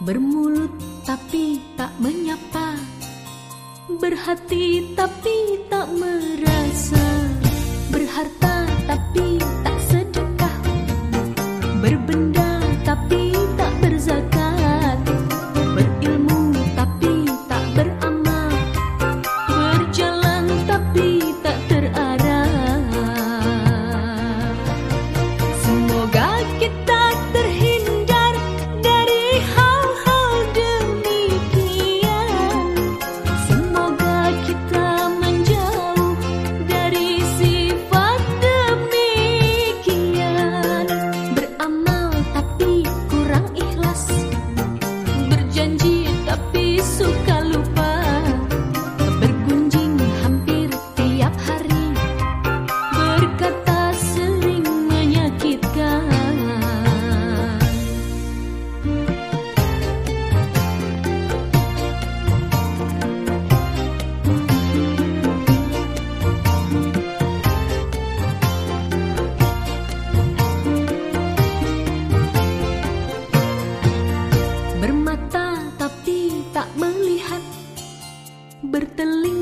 Bermulut tapi tak menyapa Berhati tapi tak merasa Berharta tapi Berjanji tapi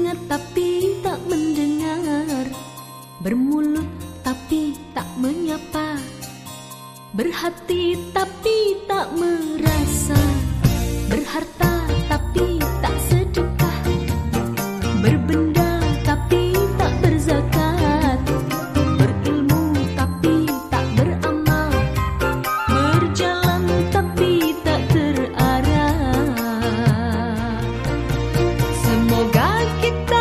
Mendengar tapi tak mendengar. Bermulut tapi tak menyapa. Berhati tapi tak merasa. Berharta kita